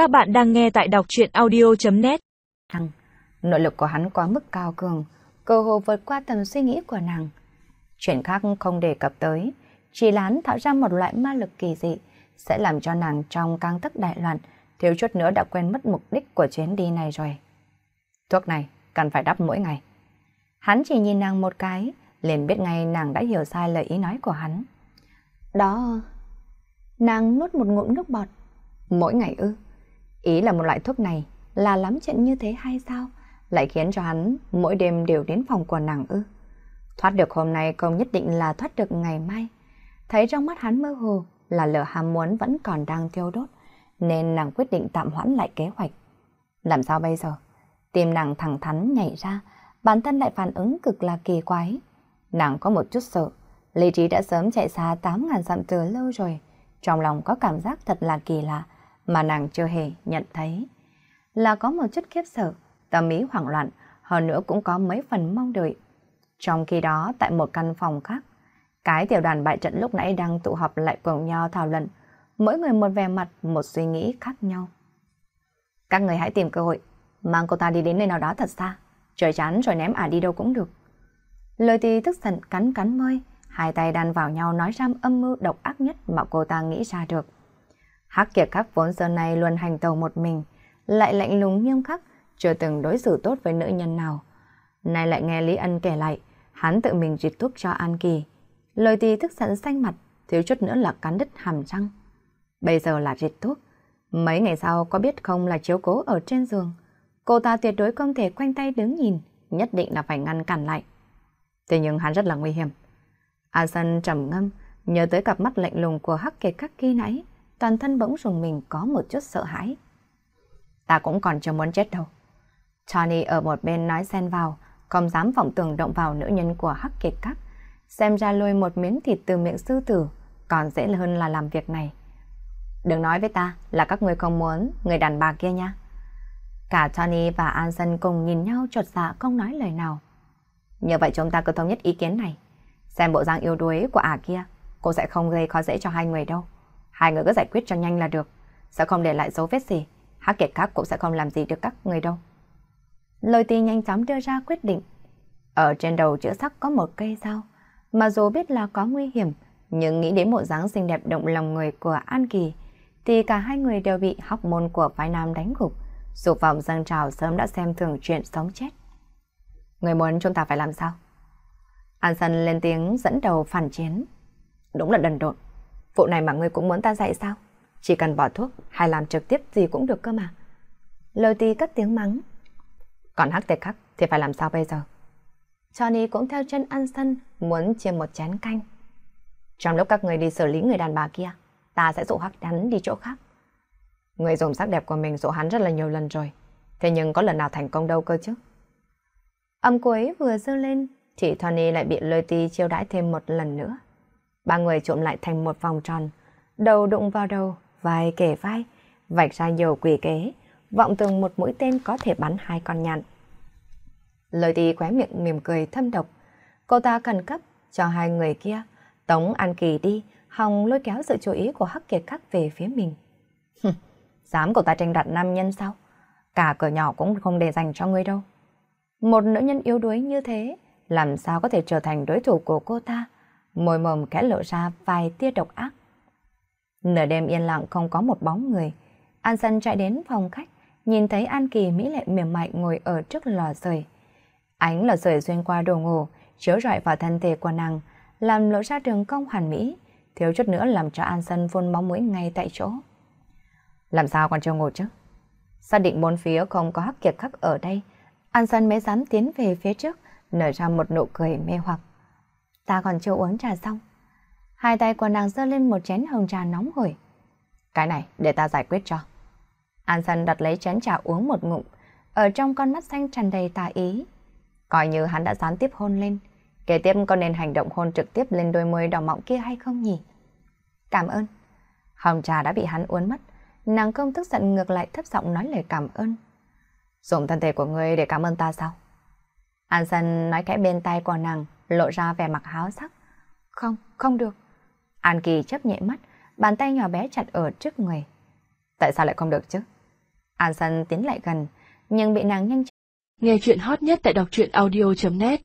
Các bạn đang nghe tại đọc chuyện audio.net Hằng, nội lực của hắn quá mức cao cường, cơ hồ vượt qua tầm suy nghĩ của nàng. Chuyện khác không đề cập tới, chỉ là hắn tạo ra một loại ma lực kỳ dị, sẽ làm cho nàng trong căng tức đại loạn, thiếu chút nữa đã quên mất mục đích của chuyến đi này rồi. Thuốc này cần phải đắp mỗi ngày. Hắn chỉ nhìn nàng một cái, liền biết ngay nàng đã hiểu sai lời ý nói của hắn. Đó... Nàng nuốt một ngụm nước bọt. Mỗi ngày ư. Ý là một loại thuốc này là lắm chuyện như thế hay sao? Lại khiến cho hắn mỗi đêm đều đến phòng của nàng ư. Thoát được hôm nay không nhất định là thoát được ngày mai. Thấy trong mắt hắn mơ hồ là lửa ham muốn vẫn còn đang thiêu đốt, nên nàng quyết định tạm hoãn lại kế hoạch. Làm sao bây giờ? Tim nàng thẳng thắn nhảy ra, bản thân lại phản ứng cực là kỳ quái. Nàng có một chút sợ, lý trí đã sớm chạy xa 8.000 dặm từ lâu rồi. Trong lòng có cảm giác thật là kỳ lạ, mà nàng chưa hề nhận thấy. Là có một chút khiếp sợ, tâm ý hoảng loạn, hơn nữa cũng có mấy phần mong đợi. Trong khi đó, tại một căn phòng khác, cái tiểu đoàn bại trận lúc nãy đang tụ họp lại cùng nhau thảo luận, mỗi người một vẻ mặt, một suy nghĩ khác nhau. Các người hãy tìm cơ hội, mang cô ta đi đến nơi nào đó thật xa, trời chán rồi ném ả đi đâu cũng được. Lời thì tức giận cắn cắn môi, hai tay đan vào nhau nói ra âm mưu độc ác nhất mà cô ta nghĩ ra được. Hắc kiệt Khắc vốn giờ này luôn hành tàu một mình, lại lạnh lùng nghiêm khắc, chưa từng đối xử tốt với nữ nhân nào. Nay lại nghe Lý Ân kể lại, hắn tự mình dịch thuốc cho An Kỳ. Lời thì tức giận xanh mặt, thiếu chút nữa là cắn đứt hàm răng. Bây giờ là dịch thuốc. Mấy ngày sau có biết không là chiếu cố ở trên giường. Cô ta tuyệt đối không thể quanh tay đứng nhìn, nhất định là phải ngăn cản lại. Thế nhưng hắn rất là nguy hiểm. A Sân trầm ngâm, nhớ tới cặp mắt lạnh lùng của Hắc Kiệt Khắc khi nãy, toàn thân bỗng rùng mình có một chút sợ hãi. Ta cũng còn chưa muốn chết đâu. Tony ở một bên nói xen vào, không dám vọng tưởng động vào nữ nhân của Hắc Kiệt Các. Xem ra lôi một miếng thịt từ miệng sư tử, còn dễ hơn là làm việc này. Đừng nói với ta là các người không muốn người đàn bà kia nha. Cả Tony và Anson cùng nhìn nhau chột dạ không nói lời nào. Như vậy chúng ta cứ thống nhất ý kiến này. Xem bộ dạng yếu đuối của ả kia, cô sẽ không gây khó dễ cho hai người đâu. Hai người cứ giải quyết cho nhanh là được. Sẽ không để lại dấu vết gì. Hắc kiệt khác cũng sẽ không làm gì được các người đâu. Lời ti nhanh chóng đưa ra quyết định. Ở trên đầu chữa sắc có một cây dao. Mà dù biết là có nguy hiểm, nhưng nghĩ đến bộ dáng xinh đẹp động lòng người của An Kỳ, thì cả hai người đều bị hóc môn của phái nam đánh gục. Dục vọng dâng trào sớm đã xem thường chuyện sống chết. Người muốn chúng ta phải làm sao? An Sân lên tiếng dẫn đầu phản chiến. Đúng là đần độn. Vụ này mà ngươi cũng muốn ta dạy sao? Chỉ cần bỏ thuốc hay làm trực tiếp gì cũng được cơ mà. Lôi ti cất tiếng mắng. Còn hắc tề khắc thì phải làm sao bây giờ? Johnny cũng theo chân ăn Sân muốn chia một chén canh. Trong lúc các người đi xử lý người đàn bà kia, ta sẽ dụ hắc hắn đi chỗ khác. Người dùng sắc đẹp của mình dụ hắn rất là nhiều lần rồi. Thế nhưng có lần nào thành công đâu cơ chứ? Âm cuối vừa dơ lên thì Tony lại bị lôi ti chiêu đãi thêm một lần nữa. Ba người trộm lại thành một vòng tròn, đầu đụng vào đầu, vai kể vai, vạch ra nhiều quỷ kế, vọng tưởng một mũi tên có thể bắn hai con nhạn. Lời đi khóe miệng mỉm cười thâm độc, cô ta cần cấp cho hai người kia, tống An Kỳ đi, hòng lôi kéo sự chú ý của Hắc Kiệt Khắc về phía mình. Dám cậu ta tranh đoạt nam nhân sao? Cả cửa nhỏ cũng không để dành cho ngươi đâu. Một nữ nhân yếu đuối như thế, làm sao có thể trở thành đối thủ của cô ta? Môi mồm khẽ lộ ra vài tia độc ác. Nửa đêm yên lặng không có một bóng người. An Sân chạy đến phòng khách, nhìn thấy An Kỳ mỹ lệ mềm mại ngồi ở trước lò sưởi. Ánh lò sưởi xuyên qua đồ ngủ, chiếu rọi vào thân thể của nàng, làm lộ ra đường cong hoàn mỹ, thiếu chút nữa làm cho An Sân phun máu mũi ngay tại chỗ. Làm sao còn chưa ngủ chứ? Xác định bốn phía không có hắc kiệt khắc ở đây, An Sân mới dám tiến về phía trước, nở ra một nụ cười mê hoặc. Ta còn chưa uống trà xong. Hai tay của nàng giơ lên một chén hồng trà nóng hổi. Cái này để ta giải quyết cho. An Sân đặt lấy chén trà uống một ngụm, ở trong con mắt xanh tràn đầy tà ý. Coi như hắn đã gián tiếp hôn lên, kế tiếp có nên hành động hôn trực tiếp lên đôi môi đỏ mọng kia hay không nhỉ? Cảm ơn. Hồng trà đã bị hắn uống mất, nàng không tức giận ngược lại thấp giọng nói lời cảm ơn. Dùng thân thể của ngươi để cảm ơn ta sao? An Sân nói cái bên tay của nàng, lộ ra vẻ mặt háo sắc. Không, không được. An Kỳ chấp nhẹ mắt, bàn tay nhỏ bé chặt ở trước người. Tại sao lại không được chứ? An Sân tiến lại gần, nhưng bị nàng nhanh Nghe chuyện hot nhất tại đọc truyện audio.net